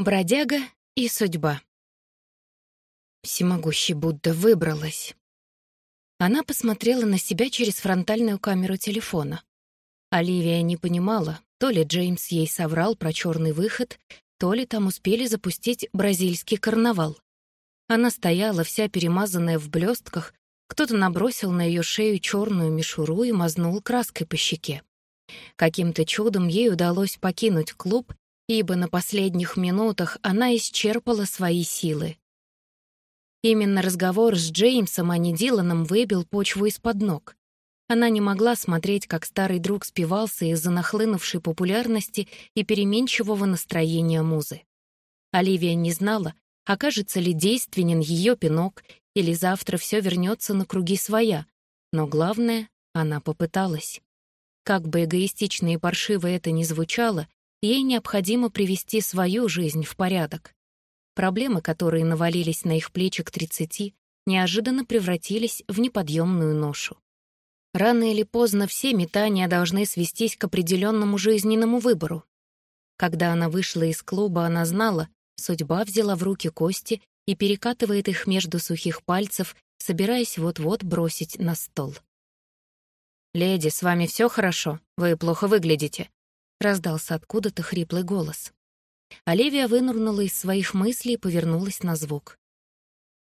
Бродяга и судьба. Всемогущий Будда выбралась. Она посмотрела на себя через фронтальную камеру телефона. Оливия не понимала, то ли Джеймс ей соврал про черный выход, то ли там успели запустить бразильский карнавал. Она стояла, вся перемазанная в блестках, кто-то набросил на ее шею черную мишуру и мазнул краской по щеке. Каким-то чудом ей удалось покинуть клуб ибо на последних минутах она исчерпала свои силы. Именно разговор с Джеймсом, а не Диланом, выбил почву из-под ног. Она не могла смотреть, как старый друг спивался из-за нахлынувшей популярности и переменчивого настроения музы. Оливия не знала, окажется ли действенен ее пинок, или завтра все вернется на круги своя, но главное, она попыталась. Как бы эгоистично и паршиво это ни звучало, Ей необходимо привести свою жизнь в порядок. Проблемы, которые навалились на их плечи к 30, неожиданно превратились в неподъемную ношу. Рано или поздно все метания должны свестись к определенному жизненному выбору. Когда она вышла из клуба, она знала, судьба взяла в руки кости и перекатывает их между сухих пальцев, собираясь вот-вот бросить на стол. «Леди, с вами все хорошо? Вы плохо выглядите», раздался откуда-то хриплый голос. Оливия вынурнула из своих мыслей и повернулась на звук.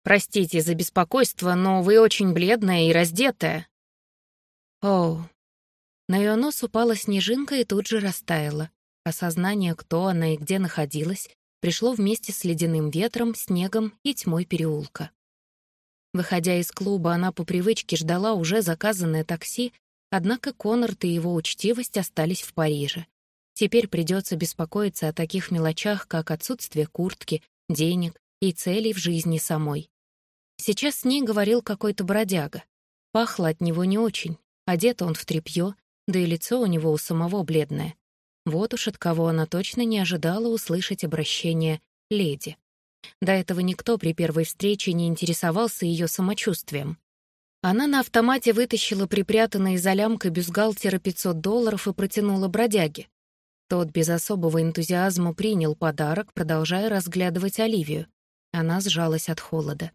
«Простите за беспокойство, но вы очень бледная и раздетая». «Оу». На ее нос упала снежинка и тут же растаяла. Осознание, кто она и где находилась, пришло вместе с ледяным ветром, снегом и тьмой переулка. Выходя из клуба, она по привычке ждала уже заказанное такси, однако Коннорт и его учтивость остались в Париже. Теперь придется беспокоиться о таких мелочах, как отсутствие куртки, денег и целей в жизни самой. Сейчас с ней говорил какой-то бродяга. Пахло от него не очень, одет он в тряпье, да и лицо у него у самого бледное. Вот уж от кого она точно не ожидала услышать обращение «леди». До этого никто при первой встрече не интересовался ее самочувствием. Она на автомате вытащила припрятанные за лямкой бюстгальтера 500 долларов и протянула бродяге. Тот без особого энтузиазма принял подарок, продолжая разглядывать Оливию. Она сжалась от холода.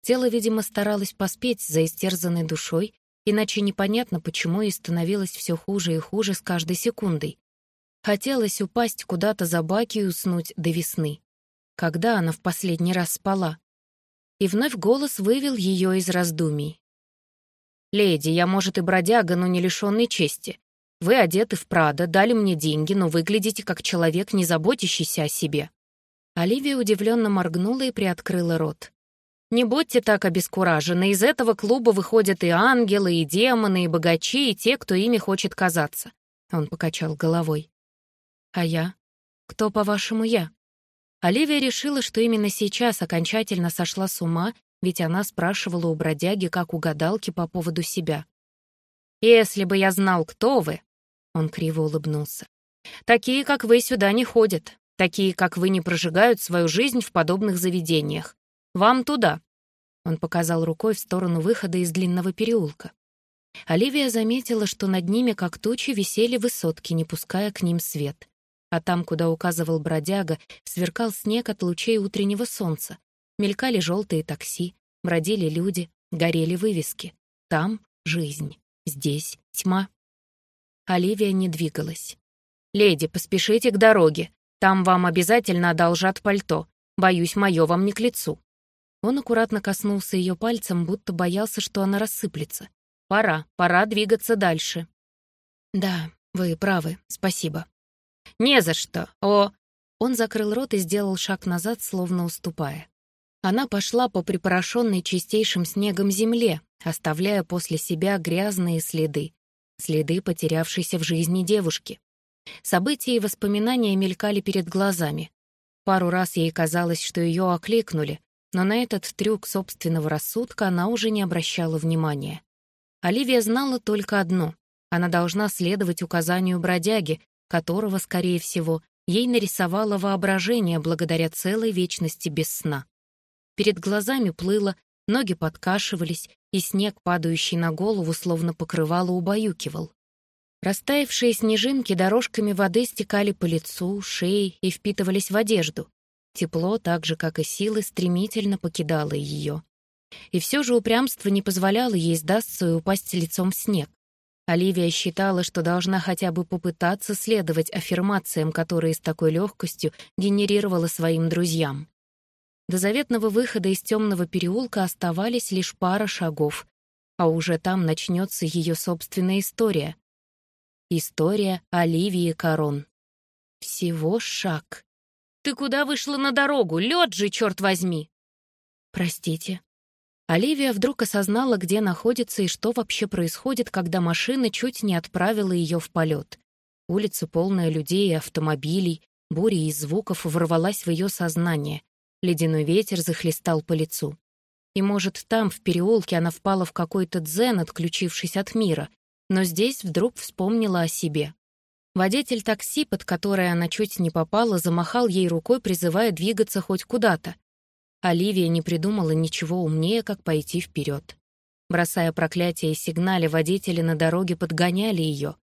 Тело, видимо, старалось поспеть за истерзанной душой, иначе непонятно, почему ей становилось все хуже и хуже с каждой секундой. Хотелось упасть куда-то за баки и уснуть до весны. Когда она в последний раз спала? И вновь голос вывел ее из раздумий. «Леди, я, может, и бродяга, но не лишенный чести. Вы одеты в Прада, дали мне деньги, но выглядите как человек, не заботящийся о себе». Оливия удивленно моргнула и приоткрыла рот. «Не будьте так обескуражены, из этого клуба выходят и ангелы, и демоны, и богачи, и те, кто ими хочет казаться». Он покачал головой. «А я? Кто, по-вашему, я?» Оливия решила, что именно сейчас окончательно сошла с ума, ведь она спрашивала у бродяги, как у гадалки по поводу себя. «Если бы я знал, кто вы, он криво улыбнулся. «Такие, как вы, сюда не ходят. Такие, как вы, не прожигают свою жизнь в подобных заведениях. Вам туда!» Он показал рукой в сторону выхода из длинного переулка. Оливия заметила, что над ними, как тучи, висели высотки, не пуская к ним свет. А там, куда указывал бродяга, сверкал снег от лучей утреннего солнца. Мелькали желтые такси, бродили люди, горели вывески. Там — жизнь, здесь — тьма. Оливия не двигалась. «Леди, поспешите к дороге. Там вам обязательно одолжат пальто. Боюсь, мое вам не к лицу». Он аккуратно коснулся ее пальцем, будто боялся, что она рассыплется. «Пора, пора двигаться дальше». «Да, вы правы, спасибо». «Не за что, о...» Он закрыл рот и сделал шаг назад, словно уступая. Она пошла по припорошенной чистейшим снегом земле, оставляя после себя грязные следы, следы потерявшейся в жизни девушки. События и воспоминания мелькали перед глазами. Пару раз ей казалось, что ее окликнули, но на этот трюк собственного рассудка она уже не обращала внимания. Оливия знала только одно — она должна следовать указанию бродяги, которого, скорее всего, ей нарисовало воображение благодаря целой вечности без сна. Перед глазами плыло, ноги подкашивались, и снег, падающий на голову, словно покрывало, убаюкивал. Растаявшие снежинки дорожками воды стекали по лицу, шее и впитывались в одежду. Тепло, так же, как и силы, стремительно покидало ее. И все же упрямство не позволяло ей сдастся и упасть лицом в снег. Оливия считала, что должна хотя бы попытаться следовать аффирмациям, которые с такой легкостью генерировала своим друзьям. До заветного выхода из темного переулка оставались лишь пара шагов, а уже там начнется ее собственная история. История Оливии Корон. Всего шаг. «Ты куда вышла на дорогу? Лед же, черт возьми!» «Простите», Оливия вдруг осознала, где находится и что вообще происходит, когда машина чуть не отправила ее в полет. Улица, полная людей и автомобилей, буря из звуков ворвалась в ее сознание. Ледяной ветер захлестал по лицу. И, может, там, в переулке, она впала в какой-то дзен, отключившись от мира, но здесь вдруг вспомнила о себе. Водитель такси, под которое она чуть не попала, замахал ей рукой, призывая двигаться хоть куда-то. Оливия не придумала ничего умнее, как пойти вперед. Бросая проклятие и сигнале, водители на дороге подгоняли ее.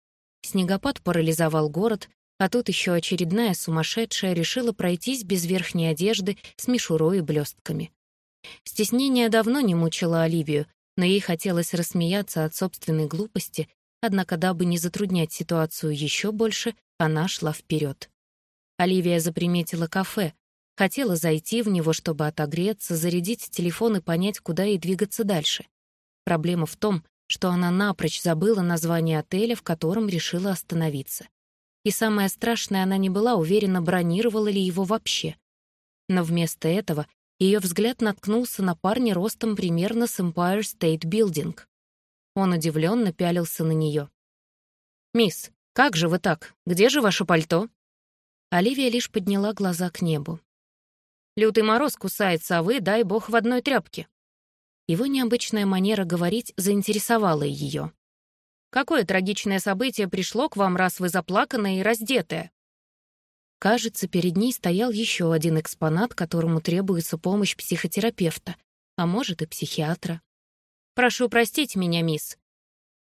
Снегопад парализовал город, а тут еще очередная сумасшедшая решила пройтись без верхней одежды с мишурой и блестками. Стеснение давно не мучило Оливию, но ей хотелось рассмеяться от собственной глупости, однако, дабы не затруднять ситуацию еще больше, она шла вперед. Оливия заприметила кафе, Хотела зайти в него, чтобы отогреться, зарядить телефон и понять, куда ей двигаться дальше. Проблема в том, что она напрочь забыла название отеля, в котором решила остановиться. И самое страшное, она не была уверена, бронировала ли его вообще. Но вместо этого ее взгляд наткнулся на парня ростом примерно с Empire State Building. Он удивленно пялился на нее. «Мисс, как же вы так? Где же ваше пальто?» Оливия лишь подняла глаза к небу. Лютый мороз кусается, а вы, дай бог, в одной тряпке». Его необычная манера говорить заинтересовала ее. «Какое трагичное событие пришло к вам, раз вы заплаканная и раздетая?» Кажется, перед ней стоял еще один экспонат, которому требуется помощь психотерапевта, а может и психиатра. «Прошу простить меня, мисс».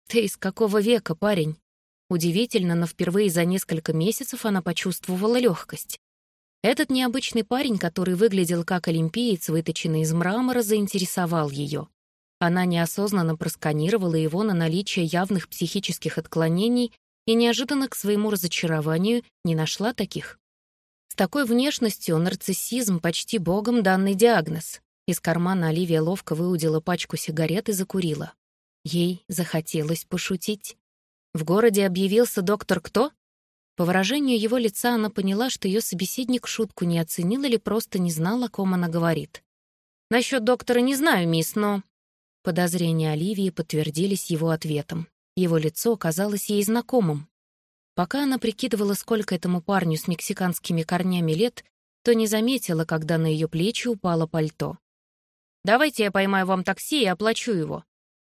«Ты из какого века, парень?» Удивительно, но впервые за несколько месяцев она почувствовала легкость. Этот необычный парень, который выглядел как олимпиец, выточенный из мрамора, заинтересовал ее. Она неосознанно просканировала его на наличие явных психических отклонений и неожиданно к своему разочарованию не нашла таких. С такой внешностью нарциссизм почти богом данный диагноз. Из кармана Оливия ловко выудила пачку сигарет и закурила. Ей захотелось пошутить. В городе объявился доктор кто? По выражению его лица она поняла, что ее собеседник шутку не оценил или просто не знал, о ком она говорит. «Насчет доктора не знаю, мисс, но...» Подозрения Оливии подтвердились его ответом. Его лицо казалось ей знакомым. Пока она прикидывала, сколько этому парню с мексиканскими корнями лет, то не заметила, когда на ее плечи упало пальто. «Давайте я поймаю вам такси и оплачу его.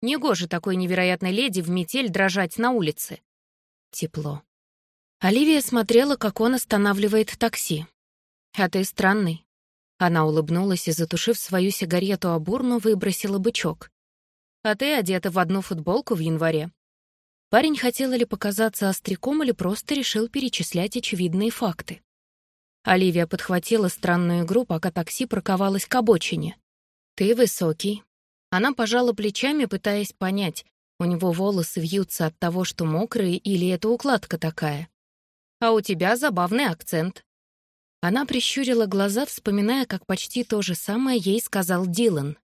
Негоже такой невероятной леди в метель дрожать на улице». Тепло. Оливия смотрела, как он останавливает такси. «А ты странный». Она улыбнулась и, затушив свою сигарету об урну, выбросила бычок. «А ты одета в одну футболку в январе». Парень хотел ли показаться остряком или просто решил перечислять очевидные факты. Оливия подхватила странную игру, пока такси парковалось к обочине. «Ты высокий». Она пожала плечами, пытаясь понять, у него волосы вьются от того, что мокрые, или это укладка такая а у тебя забавный акцент». Она прищурила глаза, вспоминая, как почти то же самое ей сказал Дилан.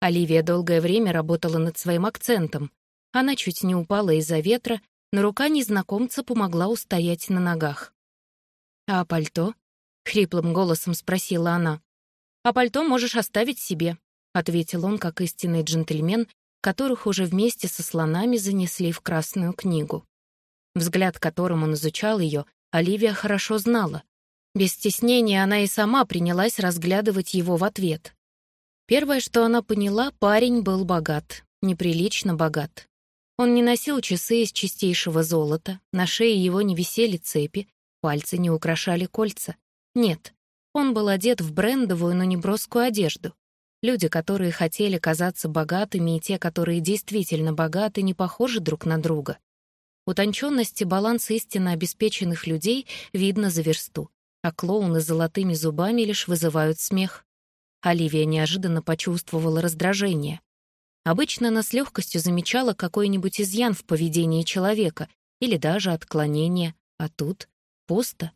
Оливия долгое время работала над своим акцентом. Она чуть не упала из-за ветра, но рука незнакомца помогла устоять на ногах. «А пальто?» — хриплым голосом спросила она. «А пальто можешь оставить себе», — ответил он, как истинный джентльмен, которых уже вместе со слонами занесли в Красную книгу. Взгляд, которым он изучал ее, Оливия хорошо знала. Без стеснения она и сама принялась разглядывать его в ответ. Первое, что она поняла, парень был богат, неприлично богат. Он не носил часы из чистейшего золота, на шее его не висели цепи, пальцы не украшали кольца. Нет, он был одет в брендовую, но не броскую одежду. Люди, которые хотели казаться богатыми, и те, которые действительно богаты, не похожи друг на друга. Утонченность и баланс истинно обеспеченных людей видно за версту, а клоуны с золотыми зубами лишь вызывают смех. Оливия неожиданно почувствовала раздражение. Обычно она с легкостью замечала какой-нибудь изъян в поведении человека или даже отклонение, а тут пусто.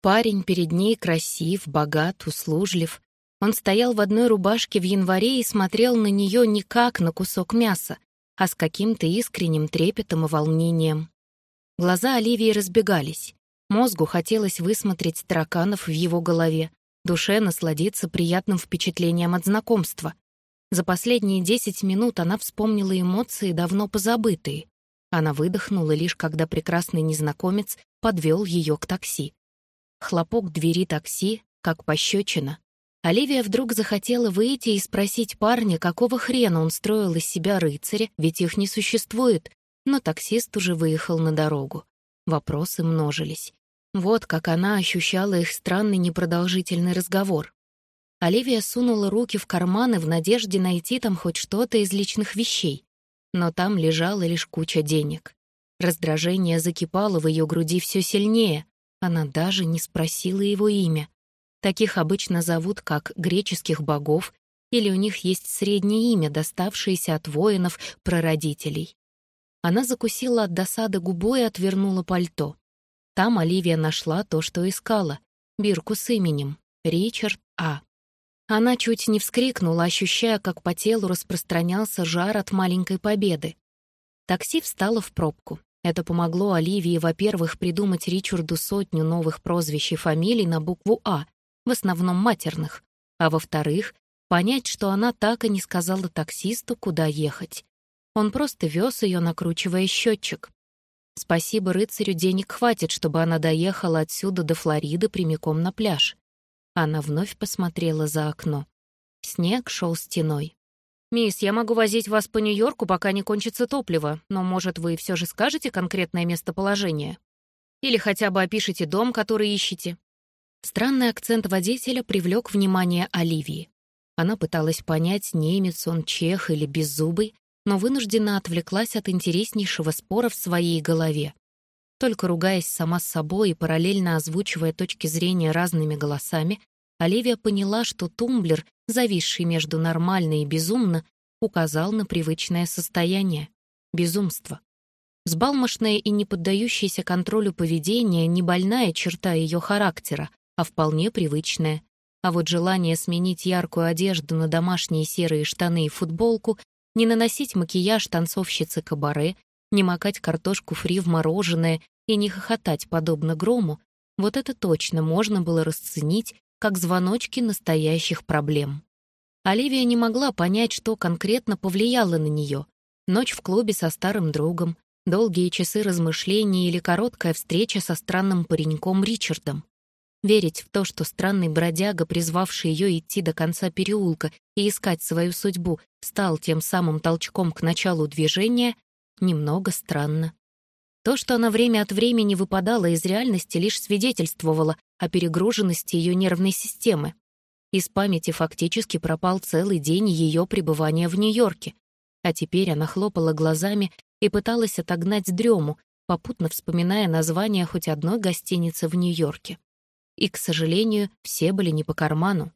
Парень перед ней красив, богат, услужлив. Он стоял в одной рубашке в январе и смотрел на нее не как на кусок мяса, а с каким-то искренним трепетом и волнением. Глаза Оливии разбегались. Мозгу хотелось высмотреть тараканов в его голове, душе насладиться приятным впечатлением от знакомства. За последние десять минут она вспомнила эмоции, давно позабытые. Она выдохнула лишь, когда прекрасный незнакомец подвел ее к такси. Хлопок двери такси, как пощечина. Оливия вдруг захотела выйти и спросить парня, какого хрена он строил из себя рыцаря, ведь их не существует, но таксист уже выехал на дорогу. Вопросы множились. Вот как она ощущала их странный непродолжительный разговор. Оливия сунула руки в карманы в надежде найти там хоть что-то из личных вещей. Но там лежала лишь куча денег. Раздражение закипало в ее груди все сильнее. Она даже не спросила его имя. Таких обычно зовут как греческих богов, или у них есть среднее имя, доставшееся от воинов-прародителей. Она закусила от досады губу и отвернула пальто. Там Оливия нашла то, что искала — бирку с именем — Ричард А. Она чуть не вскрикнула, ощущая, как по телу распространялся жар от маленькой победы. Такси встало в пробку. Это помогло Оливии, во-первых, придумать Ричарду сотню новых прозвищ и фамилий на букву «А», в основном матерных, а во-вторых, понять, что она так и не сказала таксисту, куда ехать. Он просто вез ее, накручивая счетчик. Спасибо рыцарю, денег хватит, чтобы она доехала отсюда до Флориды прямиком на пляж. Она вновь посмотрела за окно. Снег шел стеной. «Мисс, я могу возить вас по Нью-Йорку, пока не кончится топливо, но, может, вы все же скажете конкретное местоположение? Или хотя бы опишите дом, который ищете?» Странный акцент водителя привлек внимание Оливии. Она пыталась понять, немец он, чех или беззубый, но вынуждена отвлеклась от интереснейшего спора в своей голове. Только ругаясь сама с собой и параллельно озвучивая точки зрения разными голосами, Оливия поняла, что тумблер, зависший между нормально и безумно, указал на привычное состояние — безумство. Сбалмошное и не поддающееся контролю поведение — не больная черта ее характера, а вполне привычная. А вот желание сменить яркую одежду на домашние серые штаны и футболку не наносить макияж танцовщицы кабаре, не макать картошку фри в мороженое и не хохотать подобно грому, вот это точно можно было расценить как звоночки настоящих проблем. Оливия не могла понять, что конкретно повлияло на нее. Ночь в клубе со старым другом, долгие часы размышлений или короткая встреча со странным пареньком Ричардом. Верить в то, что странный бродяга, призвавший ее идти до конца переулка и искать свою судьбу, стал тем самым толчком к началу движения, немного странно. То, что она время от времени выпадала из реальности, лишь свидетельствовало о перегруженности ее нервной системы. Из памяти фактически пропал целый день ее пребывания в Нью-Йорке, а теперь она хлопала глазами и пыталась отогнать дрему, попутно вспоминая название хоть одной гостиницы в Нью-Йорке и, к сожалению, все были не по карману.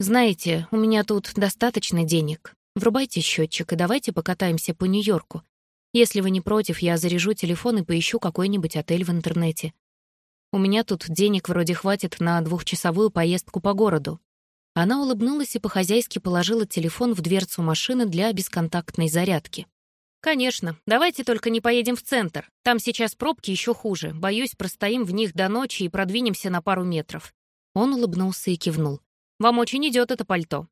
«Знаете, у меня тут достаточно денег. Врубайте счетчик и давайте покатаемся по Нью-Йорку. Если вы не против, я заряжу телефон и поищу какой-нибудь отель в интернете. У меня тут денег вроде хватит на двухчасовую поездку по городу». Она улыбнулась и по-хозяйски положила телефон в дверцу машины для бесконтактной зарядки. «Конечно. Давайте только не поедем в центр. Там сейчас пробки еще хуже. Боюсь, простоим в них до ночи и продвинемся на пару метров». Он улыбнулся и кивнул. «Вам очень идет это пальто».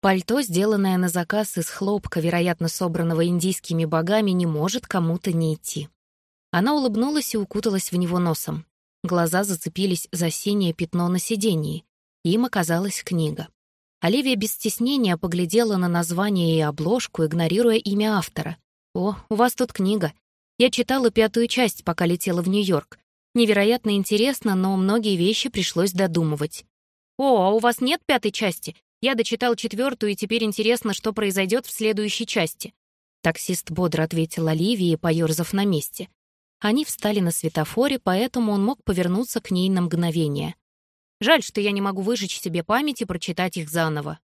Пальто, сделанное на заказ из хлопка, вероятно, собранного индийскими богами, не может кому-то не идти. Она улыбнулась и укуталась в него носом. Глаза зацепились за синее пятно на сидении. Им оказалась книга. Оливия без стеснения поглядела на название и обложку, игнорируя имя автора. «О, у вас тут книга. Я читала пятую часть, пока летела в Нью-Йорк. Невероятно интересно, но многие вещи пришлось додумывать». «О, а у вас нет пятой части? Я дочитал четвертую, и теперь интересно, что произойдет в следующей части». Таксист бодро ответил Оливии, поёрзав на месте. Они встали на светофоре, поэтому он мог повернуться к ней на мгновение. Жаль, что я не могу выжечь себе память и прочитать их заново.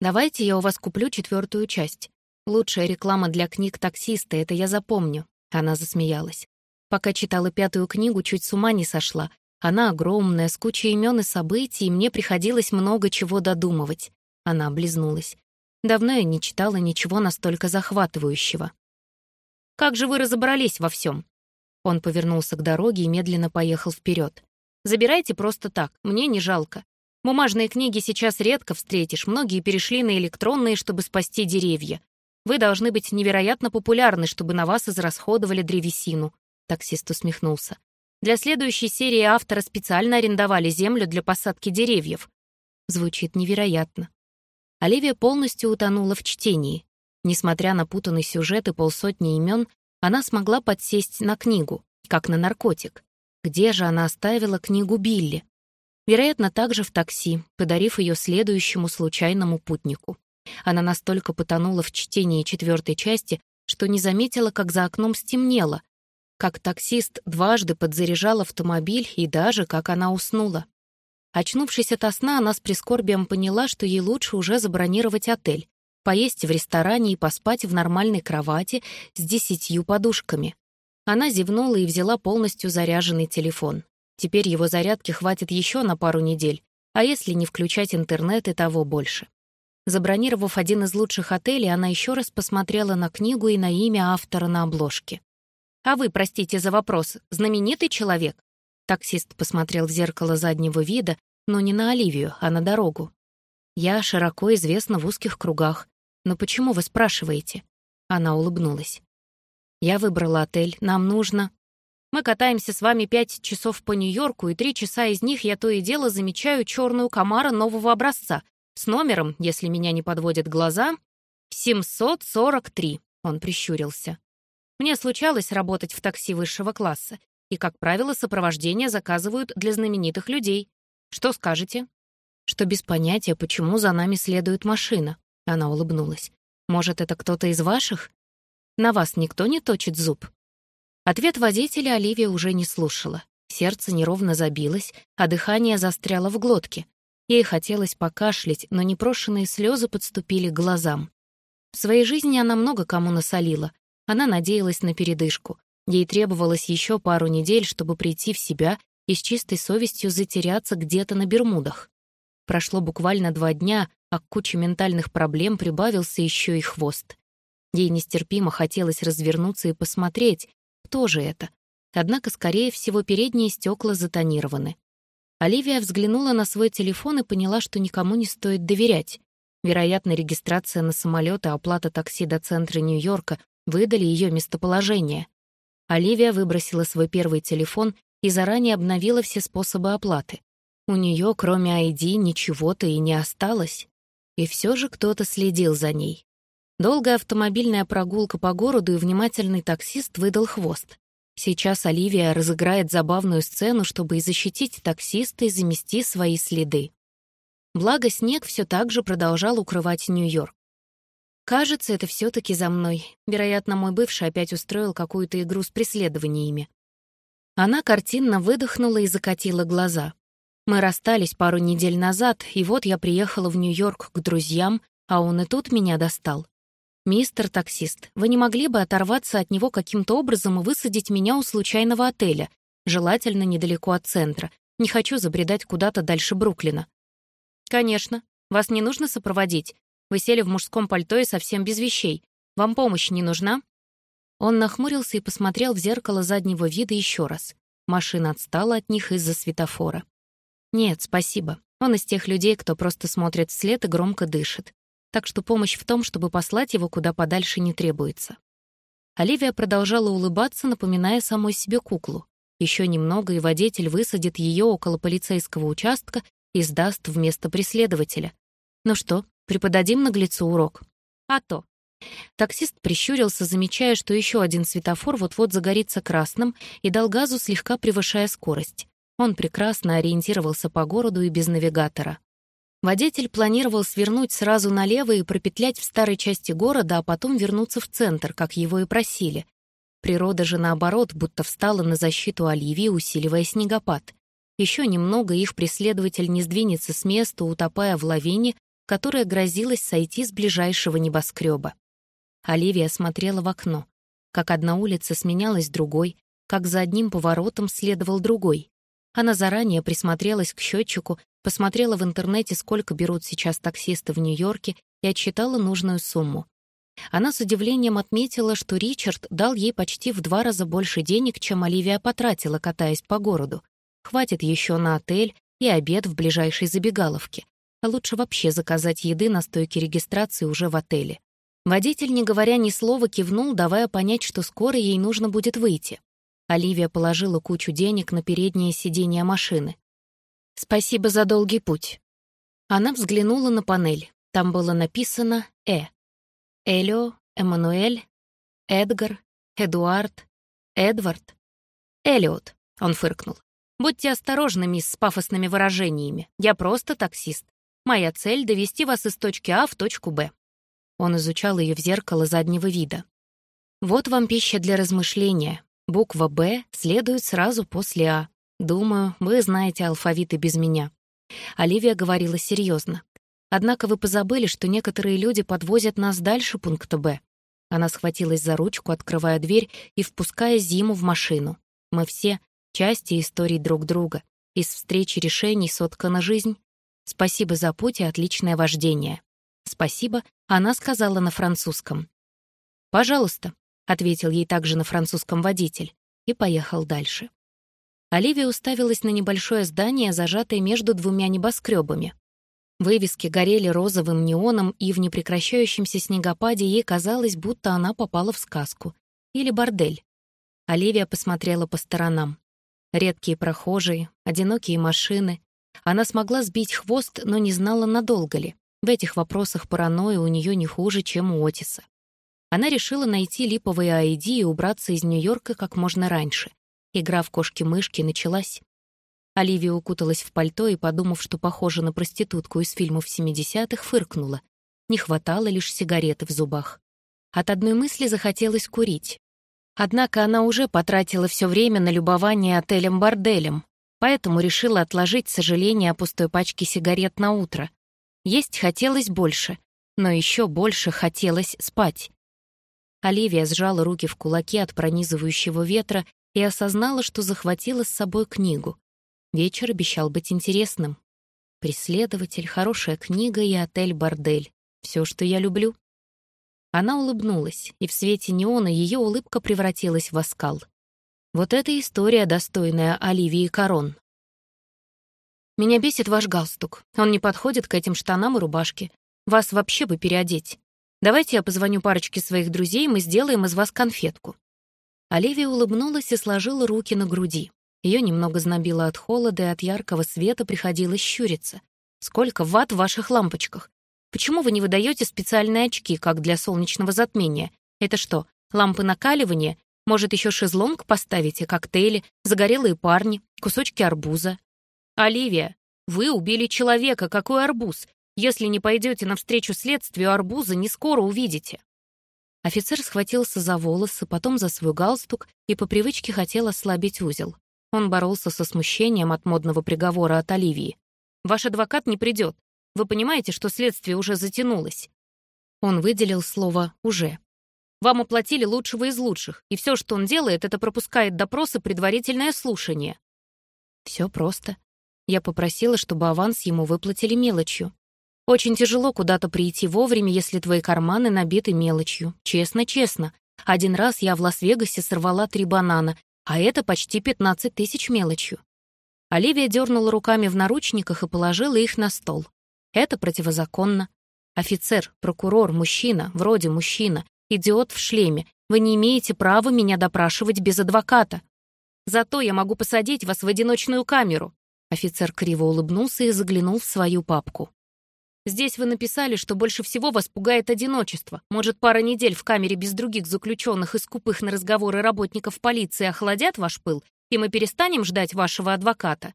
Давайте я у вас куплю четвертую часть. Лучшая реклама для книг таксиста, это я запомню. Она засмеялась. Пока читала пятую книгу, чуть с ума не сошла. Она огромная, с кучей имен и событий, и мне приходилось много чего додумывать. Она облизнулась. Давно я не читала ничего настолько захватывающего. «Как же вы разобрались во всем? Он повернулся к дороге и медленно поехал вперед. «Забирайте просто так, мне не жалко. Бумажные книги сейчас редко встретишь, многие перешли на электронные, чтобы спасти деревья. Вы должны быть невероятно популярны, чтобы на вас израсходовали древесину», — таксист усмехнулся. «Для следующей серии автора специально арендовали землю для посадки деревьев». Звучит невероятно. Оливия полностью утонула в чтении. Несмотря на путанный сюжет и полсотни имен, она смогла подсесть на книгу, как на наркотик. Где же она оставила книгу Билли? Вероятно, также в такси, подарив ее следующему случайному путнику. Она настолько потонула в чтении четвертой части, что не заметила, как за окном стемнело, как таксист дважды подзаряжал автомобиль и даже как она уснула. Очнувшись от сна, она с прискорбием поняла, что ей лучше уже забронировать отель, поесть в ресторане и поспать в нормальной кровати с десятью подушками. Она зевнула и взяла полностью заряженный телефон. Теперь его зарядки хватит еще на пару недель, а если не включать интернет, и того больше. Забронировав один из лучших отелей, она еще раз посмотрела на книгу и на имя автора на обложке. «А вы, простите за вопрос, знаменитый человек?» Таксист посмотрел в зеркало заднего вида, но не на Оливию, а на дорогу. «Я широко известна в узких кругах. «Но почему вы спрашиваете?» Она улыбнулась. «Я выбрала отель. Нам нужно...» «Мы катаемся с вами пять часов по Нью-Йорку, и три часа из них я то и дело замечаю черную комара нового образца с номером, если меня не подводят глаза, 743», — он прищурился. «Мне случалось работать в такси высшего класса, и, как правило, сопровождение заказывают для знаменитых людей. Что скажете?» «Что без понятия, почему за нами следует машина. Она улыбнулась. «Может, это кто-то из ваших? На вас никто не точит зуб?» Ответ водителя Оливия уже не слушала. Сердце неровно забилось, а дыхание застряло в глотке. Ей хотелось покашлять, но непрошенные слезы подступили к глазам. В своей жизни она много кому насолила. Она надеялась на передышку. Ей требовалось еще пару недель, чтобы прийти в себя и с чистой совестью затеряться где-то на Бермудах. Прошло буквально два дня, а к куче ментальных проблем прибавился еще и хвост. Ей нестерпимо хотелось развернуться и посмотреть, кто же это. Однако, скорее всего, передние стекла затонированы. Оливия взглянула на свой телефон и поняла, что никому не стоит доверять. Вероятно, регистрация на самолет и оплата такси до центра Нью-Йорка выдали ее местоположение. Оливия выбросила свой первый телефон и заранее обновила все способы оплаты. У нее, кроме ID, ничего-то и не осталось. И все же кто-то следил за ней. Долгая автомобильная прогулка по городу и внимательный таксист выдал хвост. Сейчас Оливия разыграет забавную сцену, чтобы и защитить таксиста и замести свои следы. Благо, снег все так же продолжал укрывать Нью-Йорк. Кажется, это все таки за мной. Вероятно, мой бывший опять устроил какую-то игру с преследованиями. Она картинно выдохнула и закатила глаза. Мы расстались пару недель назад, и вот я приехала в Нью-Йорк к друзьям, а он и тут меня достал. «Мистер таксист, вы не могли бы оторваться от него каким-то образом и высадить меня у случайного отеля, желательно недалеко от центра. Не хочу забредать куда-то дальше Бруклина». «Конечно. Вас не нужно сопроводить. Вы сели в мужском пальто и совсем без вещей. Вам помощь не нужна?» Он нахмурился и посмотрел в зеркало заднего вида еще раз. Машина отстала от них из-за светофора. Нет, спасибо. Он из тех людей, кто просто смотрит вслед и громко дышит. Так что помощь в том, чтобы послать его куда подальше, не требуется. Оливия продолжала улыбаться, напоминая самой себе куклу. Еще немного, и водитель высадит ее около полицейского участка и сдаст вместо преследователя. Ну что, преподадим наглецу урок? А то. Таксист прищурился, замечая, что еще один светофор вот-вот загорится красным и дал газу, слегка превышая скорость. Он прекрасно ориентировался по городу и без навигатора. Водитель планировал свернуть сразу налево и пропетлять в старой части города, а потом вернуться в центр, как его и просили. Природа же, наоборот, будто встала на защиту Оливии, усиливая снегопад. Еще немного их преследователь не сдвинется с места, утопая в лавине, которая грозилась сойти с ближайшего небоскреба. Оливия смотрела в окно, как одна улица сменялась другой, как за одним поворотом следовал другой. Она заранее присмотрелась к счетчику, посмотрела в интернете, сколько берут сейчас таксисты в Нью-Йорке, и отсчитала нужную сумму. Она с удивлением отметила, что Ричард дал ей почти в два раза больше денег, чем Оливия потратила, катаясь по городу. Хватит еще на отель и обед в ближайшей забегаловке. А лучше вообще заказать еды на стойке регистрации уже в отеле. Водитель, не говоря ни слова, кивнул, давая понять, что скоро ей нужно будет выйти. Оливия положила кучу денег на переднее сиденье машины. «Спасибо за долгий путь». Она взглянула на панель. Там было написано «Э». Элио, Эммануэль, Эдгар, Эдуард, Эдвард. Элиот, он фыркнул. Будьте осторожны, мисс, с пафосными выражениями. Я просто таксист. Моя цель — довести вас из точки А в точку Б. Он изучал ее в зеркало заднего вида. Вот вам пища для размышления. Буква «Б» следует сразу после «А». Думаю, вы знаете алфавиты без меня. Оливия говорила серьезно. Однако вы позабыли, что некоторые люди подвозят нас дальше пункта «Б». Она схватилась за ручку, открывая дверь и впуская Зиму в машину. Мы все — части историй друг друга. Из встречи решений соткана жизнь. Спасибо за путь и отличное вождение. Спасибо, она сказала на французском. «Пожалуйста», — ответил ей также на французском водитель, и поехал дальше. Оливия уставилась на небольшое здание, зажатое между двумя небоскребами. Вывески горели розовым неоном, и в непрекращающемся снегопаде ей казалось, будто она попала в сказку. Или бордель. Оливия посмотрела по сторонам. Редкие прохожие, одинокие машины. Она смогла сбить хвост, но не знала, надолго ли. В этих вопросах паранойя у нее не хуже, чем у Отиса. Она решила найти липовые ID и убраться из Нью-Йорка как можно раньше. Игра в кошки-мышки началась. Оливия укуталась в пальто и, подумав, что похожа на проститутку из фильмов 70-х, фыркнула. Не хватало лишь сигареты в зубах. От одной мысли захотелось курить. Однако она уже потратила все время на любование отелем-борделем, поэтому решила отложить сожаление о пустой пачке сигарет на утро. Есть хотелось больше, но еще больше хотелось спать. Оливия сжала руки в кулаки от пронизывающего ветра и осознала, что захватила с собой книгу. Вечер обещал быть интересным. Преследователь, хорошая книга и отель-бордель. Все, что я люблю. Она улыбнулась, и в свете неона ее улыбка превратилась в оскал. Вот эта история, достойная Оливии Корон. «Меня бесит ваш галстук. Он не подходит к этим штанам и рубашке. Вас вообще бы переодеть. Давайте я позвоню парочке своих друзей, мы сделаем из вас конфетку». Оливия улыбнулась и сложила руки на груди. Ее немного знобило от холода, и от яркого света приходилось щуриться. «Сколько ватт в ваших лампочках? Почему вы не выдаете специальные очки, как для солнечного затмения? Это что, лампы накаливания? Может, еще шезлонг поставите, коктейли, загорелые парни, кусочки арбуза?» «Оливия, вы убили человека, какой арбуз? Если не пойдете навстречу следствию, арбуза не скоро увидите». Офицер схватился за волосы, потом за свой галстук и по привычке хотел ослабить узел. Он боролся со смущением от модного приговора от Оливии. «Ваш адвокат не придет. Вы понимаете, что следствие уже затянулось?» Он выделил слово «уже». «Вам оплатили лучшего из лучших, и все, что он делает, это пропускает допросы предварительное слушание». Все просто. Я попросила, чтобы аванс ему выплатили мелочью. Очень тяжело куда-то прийти вовремя, если твои карманы набиты мелочью. Честно-честно. Один раз я в Лас-Вегасе сорвала три банана а это почти 15 тысяч мелочью. Оливия дернула руками в наручниках и положила их на стол. Это противозаконно. Офицер, прокурор, мужчина, вроде мужчина, идиот в шлеме, вы не имеете права меня допрашивать без адвоката. Зато я могу посадить вас в одиночную камеру. Офицер криво улыбнулся и заглянул в свою папку. Здесь вы написали, что больше всего вас пугает одиночество. Может, пара недель в камере без других заключенных и скупых на разговоры работников полиции охладят ваш пыл, и мы перестанем ждать вашего адвоката?»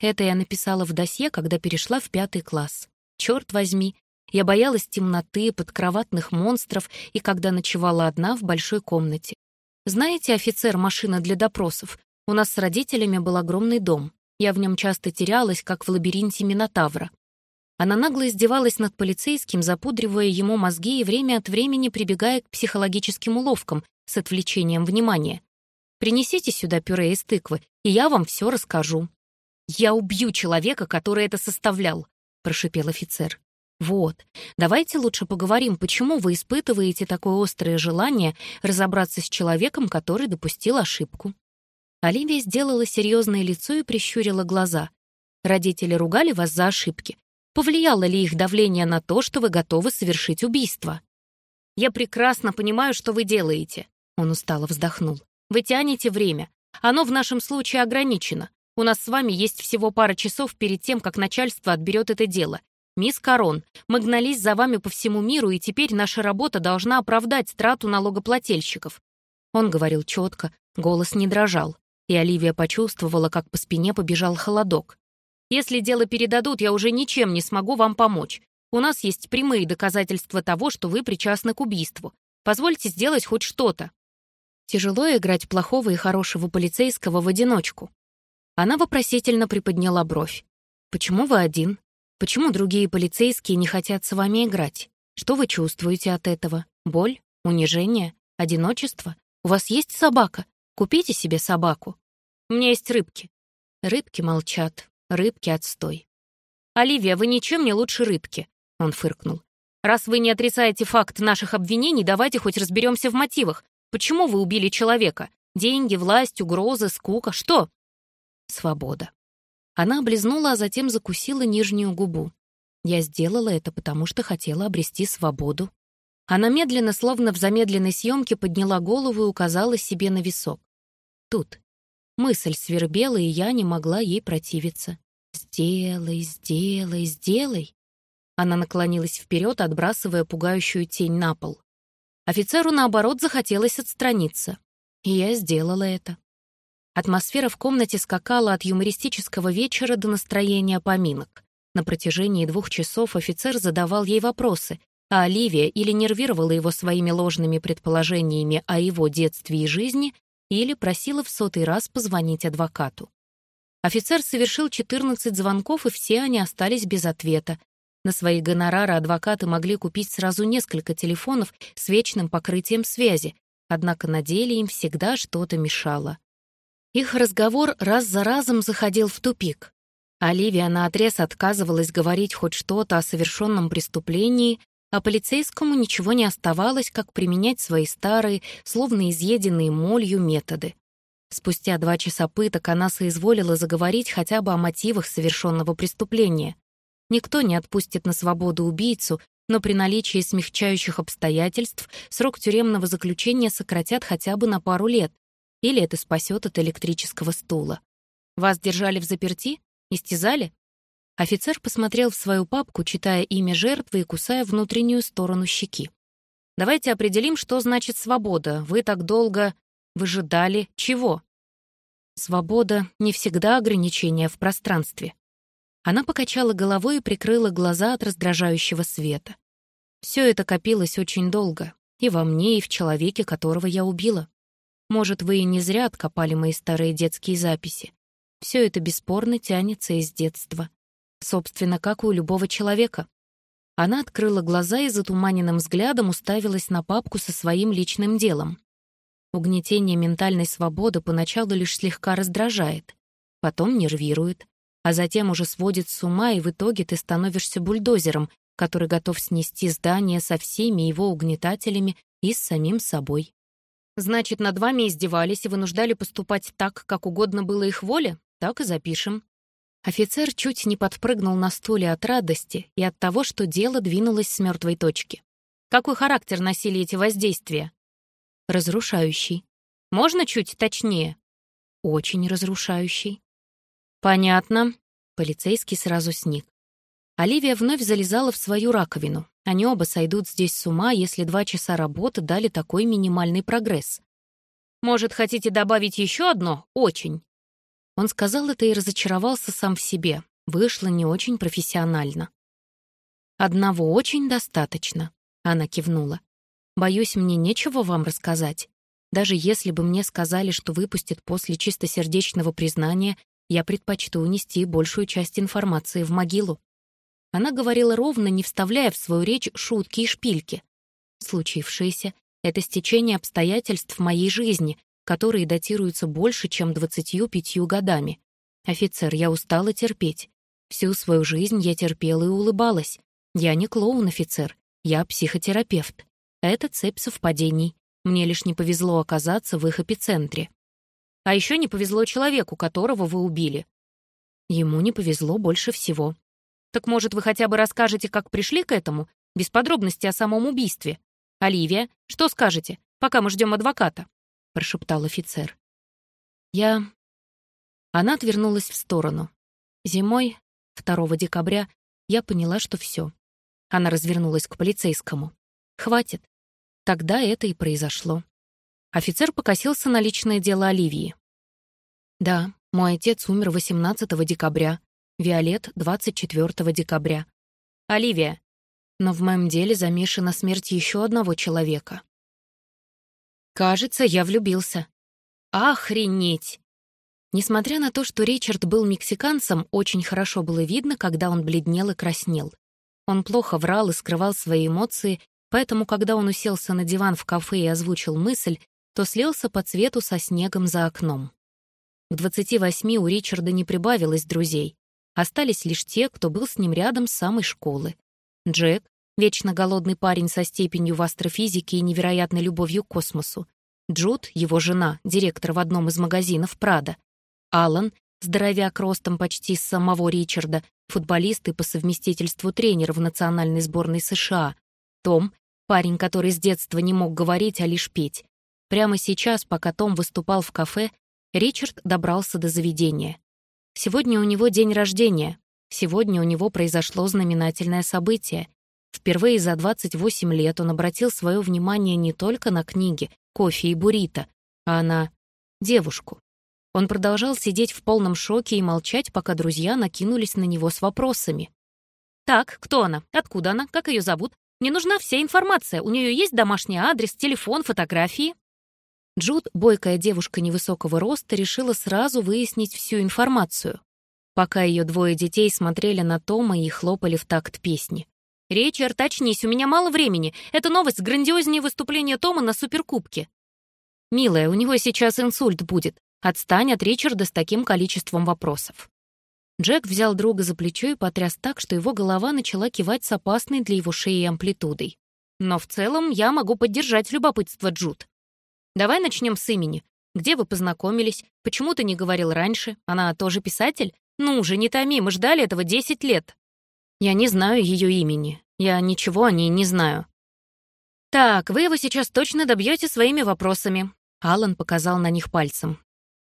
Это я написала в досье, когда перешла в пятый класс. Черт возьми, я боялась темноты, подкроватных монстров и когда ночевала одна в большой комнате. Знаете, офицер машина для допросов, у нас с родителями был огромный дом. Я в нем часто терялась, как в лабиринте Минотавра. Она нагло издевалась над полицейским, запудривая ему мозги и время от времени прибегая к психологическим уловкам с отвлечением внимания. «Принесите сюда пюре из тыквы, и я вам все расскажу». «Я убью человека, который это составлял», — прошипел офицер. «Вот, давайте лучше поговорим, почему вы испытываете такое острое желание разобраться с человеком, который допустил ошибку». Оливия сделала серьезное лицо и прищурила глаза. «Родители ругали вас за ошибки. Повлияло ли их давление на то, что вы готовы совершить убийство?» «Я прекрасно понимаю, что вы делаете», — он устало вздохнул. «Вы тянете время. Оно в нашем случае ограничено. У нас с вами есть всего пара часов перед тем, как начальство отберет это дело. Мисс Корон, мы гнались за вами по всему миру, и теперь наша работа должна оправдать трату налогоплательщиков». Он говорил четко, голос не дрожал, и Оливия почувствовала, как по спине побежал холодок. «Если дело передадут, я уже ничем не смогу вам помочь. У нас есть прямые доказательства того, что вы причастны к убийству. Позвольте сделать хоть что-то». Тяжело играть плохого и хорошего полицейского в одиночку. Она вопросительно приподняла бровь. «Почему вы один? Почему другие полицейские не хотят с вами играть? Что вы чувствуете от этого? Боль? Унижение? Одиночество? У вас есть собака? Купите себе собаку. У меня есть рыбки». Рыбки молчат. Рыбки отстой. «Оливия, вы ничем не лучше рыбки», — он фыркнул. «Раз вы не отрицаете факт наших обвинений, давайте хоть разберемся в мотивах. Почему вы убили человека? Деньги, власть, угрозы, скука? Что?» свобода. Она облизнула, а затем закусила нижнюю губу. Я сделала это, потому что хотела обрести свободу. Она медленно, словно в замедленной съемке, подняла голову и указала себе на висок. Тут. Мысль свербела, и я не могла ей противиться. «Сделай, сделай, сделай!» Она наклонилась вперед, отбрасывая пугающую тень на пол. Офицеру, наоборот, захотелось отстраниться. И я сделала это. Атмосфера в комнате скакала от юмористического вечера до настроения поминок. На протяжении двух часов офицер задавал ей вопросы, а Оливия или нервировала его своими ложными предположениями о его детстве и жизни, или просила в сотый раз позвонить адвокату. Офицер совершил 14 звонков, и все они остались без ответа. На свои гонорары адвокаты могли купить сразу несколько телефонов с вечным покрытием связи, однако на деле им всегда что-то мешало. Их разговор раз за разом заходил в тупик. Оливия наотрез отказывалась говорить хоть что-то о совершенном преступлении, а полицейскому ничего не оставалось, как применять свои старые, словно изъеденные молью, методы. Спустя два часа пыток она соизволила заговорить хотя бы о мотивах совершенного преступления. Никто не отпустит на свободу убийцу, но при наличии смягчающих обстоятельств срок тюремного заключения сократят хотя бы на пару лет, или это спасет от электрического стула. Вас держали в заперти? Истязали? Офицер посмотрел в свою папку, читая имя жертвы и кусая внутреннюю сторону щеки. «Давайте определим, что значит свобода. Вы так долго выжидали чего?» «Свобода — не всегда ограничение в пространстве». Она покачала головой и прикрыла глаза от раздражающего света. Все это копилось очень долго, и во мне, и в человеке, которого я убила. Может, вы и не зря откопали мои старые детские записи. Все это бесспорно тянется из детства. Собственно, как у любого человека. Она открыла глаза и затуманенным взглядом уставилась на папку со своим личным делом. Угнетение ментальной свободы поначалу лишь слегка раздражает, потом нервирует, а затем уже сводит с ума, и в итоге ты становишься бульдозером, который готов снести здание со всеми его угнетателями и с самим собой. Значит, над вами издевались и вынуждали поступать так, как угодно было их воле? Так и запишем. Офицер чуть не подпрыгнул на стуле от радости и от того, что дело двинулось с мертвой точки. Какой характер носили эти воздействия? Разрушающий. Можно чуть точнее? Очень разрушающий. Понятно. Полицейский сразу сник. Оливия вновь залезала в свою раковину. Они оба сойдут здесь с ума, если два часа работы дали такой минимальный прогресс. «Может, хотите добавить еще одно? Очень!» Он сказал это и разочаровался сам в себе. Вышло не очень профессионально. «Одного очень достаточно», — она кивнула. «Боюсь, мне нечего вам рассказать. Даже если бы мне сказали, что выпустят после чистосердечного признания, я предпочту унести большую часть информации в могилу. Она говорила ровно, не вставляя в свою речь шутки и шпильки. Случившееся — это стечение обстоятельств моей жизни, которые датируются больше, чем 25 годами. Офицер, я устала терпеть. Всю свою жизнь я терпела и улыбалась. Я не клоун, офицер. Я психотерапевт. Это цепь совпадений. Мне лишь не повезло оказаться в их эпицентре. А еще не повезло человеку, которого вы убили. Ему не повезло больше всего. Так, может, вы хотя бы расскажете, как пришли к этому, без подробностей о самом убийстве? Оливия, что скажете, пока мы ждем адвоката?» — прошептал офицер. «Я...» Она отвернулась в сторону. Зимой, 2 декабря, я поняла, что все. Она развернулась к полицейскому. «Хватит». Тогда это и произошло. Офицер покосился на личное дело Оливии. «Да, мой отец умер 18 декабря, Виолет — 24 декабря. Оливия. Но в моем деле замешана смерть еще одного человека. Кажется, я влюбился. Охренеть! Несмотря на то, что Ричард был мексиканцем, очень хорошо было видно, когда он бледнел и краснел. Он плохо врал и скрывал свои эмоции, поэтому, когда он уселся на диван в кафе и озвучил мысль, то слился по цвету со снегом за окном. К 28 у Ричарда не прибавилось друзей. Остались лишь те, кто был с ним рядом с самой школы. Джек, вечно голодный парень со степенью в астрофизике и невероятной любовью к космосу. Джуд, его жена, директор в одном из магазинов Прада. Алан, здоровяк ростом почти с самого Ричарда, футболист и по совместительству тренер в национальной сборной США. Том, парень, который с детства не мог говорить, а лишь петь. Прямо сейчас, пока Том выступал в кафе, Ричард добрался до заведения. Сегодня у него день рождения. Сегодня у него произошло знаменательное событие. Впервые за 28 лет он обратил свое внимание не только на книги, кофе и буррито, а на девушку. Он продолжал сидеть в полном шоке и молчать, пока друзья накинулись на него с вопросами. «Так, кто она? Откуда она? Как ее зовут? Мне нужна вся информация. У нее есть домашний адрес, телефон, фотографии?» Джуд, бойкая девушка невысокого роста, решила сразу выяснить всю информацию, пока ее двое детей смотрели на Тома и хлопали в такт песни. «Ричард, очнись, у меня мало времени. Это новость грандиознее выступления Тома на Суперкубке». «Милая, у него сейчас инсульт будет. Отстань от Ричарда с таким количеством вопросов». Джек взял друга за плечо и потряс так, что его голова начала кивать с опасной для его шеи амплитудой. «Но в целом я могу поддержать любопытство Джуд. Давай начнем с имени. Где вы познакомились? Почему ты не говорил раньше? Она тоже писатель? Ну уже не томи, мы ждали этого 10 лет. Я не знаю ее имени. Я ничего о ней не знаю. Так, вы его сейчас точно добьете своими вопросами. Алан показал на них пальцем.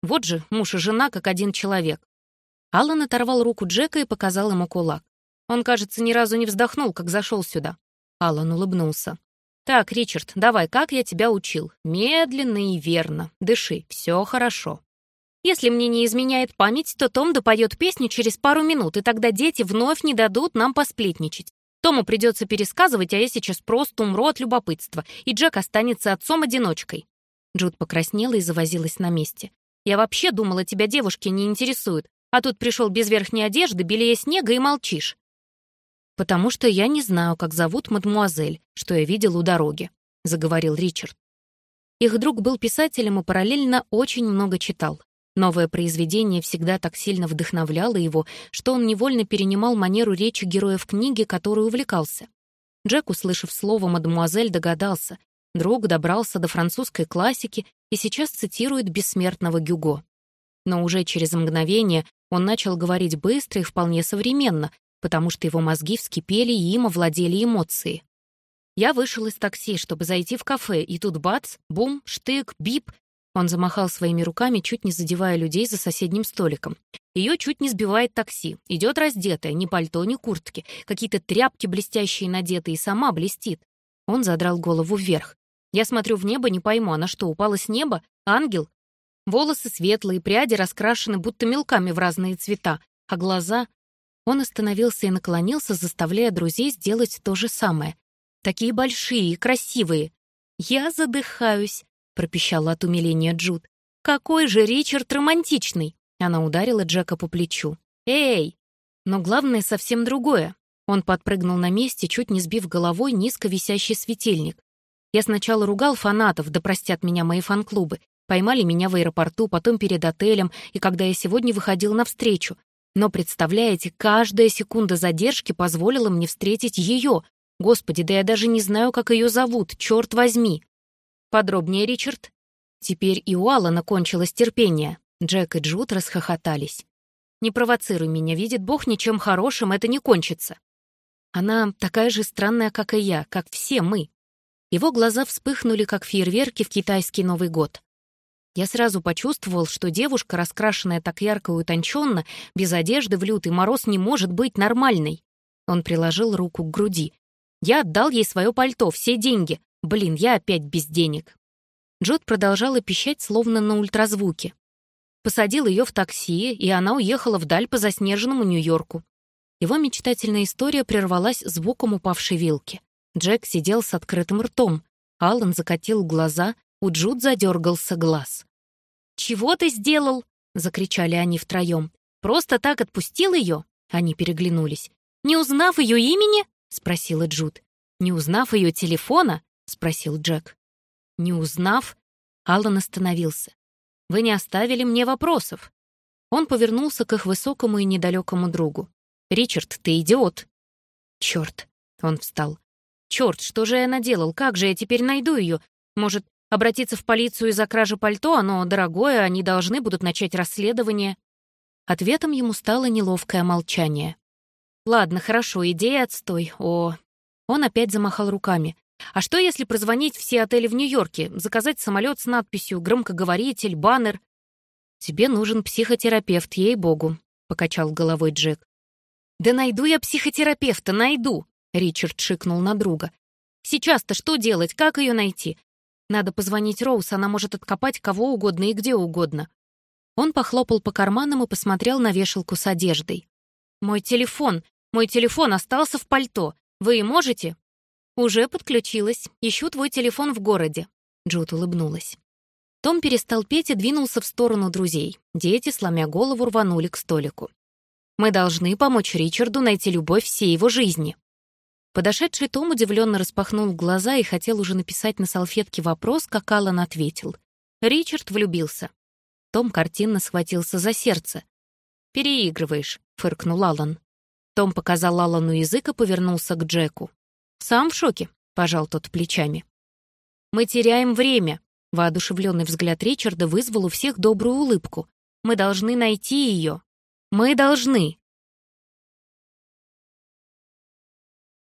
Вот же, муж и жена как один человек. Алан оторвал руку Джека и показал ему кулак. Он, кажется, ни разу не вздохнул, как зашел сюда. Алан улыбнулся. «Так, Ричард, давай, как я тебя учил? Медленно и верно. Дыши, все хорошо». Если мне не изменяет память, то Том допоет песню через пару минут, и тогда дети вновь не дадут нам посплетничать. Тому придется пересказывать, а я сейчас просто умру от любопытства, и Джек останется отцом-одиночкой». Джуд покраснела и завозилась на месте. «Я вообще думала, тебя девушки не интересуют, а тут пришел без верхней одежды, белее снега и молчишь потому что я не знаю, как зовут мадмуазель, что я видел у дороги», — заговорил Ричард. Их друг был писателем и параллельно очень много читал. Новое произведение всегда так сильно вдохновляло его, что он невольно перенимал манеру речи героев книги, которой увлекался. Джек, услышав слово «мадемуазель», догадался. Друг добрался до французской классики и сейчас цитирует бессмертного Гюго. Но уже через мгновение он начал говорить быстро и вполне современно, потому что его мозги вскипели и им овладели эмоции. Я вышел из такси, чтобы зайти в кафе, и тут бац, бум, штык, бип. Он замахал своими руками, чуть не задевая людей за соседним столиком. Ее чуть не сбивает такси. Идет раздетая, ни пальто, ни куртки. Какие-то тряпки блестящие надеты, и сама блестит. Он задрал голову вверх. Я смотрю в небо, не пойму, она что, упала с неба? Ангел? Волосы светлые, пряди раскрашены будто мелками в разные цвета, а глаза он остановился и наклонился, заставляя друзей сделать то же самое. «Такие большие и красивые!» «Я задыхаюсь», — пропищала от умиления Джуд. «Какой же Ричард романтичный!» Она ударила Джека по плечу. «Эй!» Но главное совсем другое. Он подпрыгнул на месте, чуть не сбив головой низко висящий светильник. Я сначала ругал фанатов, да простят меня мои фан-клубы. Поймали меня в аэропорту, потом перед отелем, и когда я сегодня выходил навстречу. Но, представляете, каждая секунда задержки позволила мне встретить ее. Господи, да я даже не знаю, как ее зовут, черт возьми. Подробнее, Ричард. Теперь и у Алана кончилось терпение. Джек и Джуд расхохотались. «Не провоцируй меня, видит Бог, ничем хорошим это не кончится». Она такая же странная, как и я, как все мы. Его глаза вспыхнули, как фейерверки в китайский Новый год. Я сразу почувствовал, что девушка, раскрашенная так ярко и утонченно, без одежды в лютый мороз, не может быть нормальной. Он приложил руку к груди. Я отдал ей свое пальто, все деньги. Блин, я опять без денег. Джот продолжала пищать, словно на ультразвуке. Посадил ее в такси, и она уехала вдаль по заснеженному Нью-Йорку. Его мечтательная история прервалась звуком упавшей вилки. Джек сидел с открытым ртом. Аллан закатил глаза, у Джуд задергался глаз. «Чего ты сделал?» — закричали они втроем. «Просто так отпустил ее?» Они переглянулись. «Не узнав ее имени?» — спросила Джуд. «Не узнав ее телефона?» — спросил Джек. «Не узнав?» Аллан остановился. «Вы не оставили мне вопросов». Он повернулся к их высокому и недалекому другу. «Ричард, ты идиот!» «Черт!» — он встал. «Черт, что же я наделал? Как же я теперь найду ее? Может, обратиться в полицию из-за кражи пальто? Оно дорогое, они должны будут начать расследование». Ответом ему стало неловкое молчание. «Ладно, хорошо, идея отстой. О...» Он опять замахал руками. «А что, если прозвонить все отели в Нью-Йорке, заказать самолет с надписью «Громкоговоритель», «Баннер»?» «Тебе нужен психотерапевт, ей-богу», — покачал головой Джек. «Да найду я психотерапевта, найду!» Ричард шикнул на друга. «Сейчас-то что делать? Как ее найти? Надо позвонить Роуз, она может откопать кого угодно и где угодно». Он похлопал по карманам и посмотрел на вешалку с одеждой. «Мой телефон! Мой телефон остался в пальто. Вы можете?» «Уже подключилась. Ищу твой телефон в городе». Джуд улыбнулась. Том перестал петь и двинулся в сторону друзей. Дети, сломя голову, рванули к столику. Мы должны помочь Ричарду найти любовь всей его жизни». Подошедший Том удивленно распахнул глаза и хотел уже написать на салфетке вопрос, как Аллан ответил. Ричард влюбился. Том картинно схватился за сердце. «Переигрываешь», — фыркнул Аллан. Том показал Аллану язык и повернулся к Джеку. «Сам в шоке», — пожал тот плечами. «Мы теряем время», — воодушевленный взгляд Ричарда вызвал у всех добрую улыбку. «Мы должны найти ее». «Мы должны»,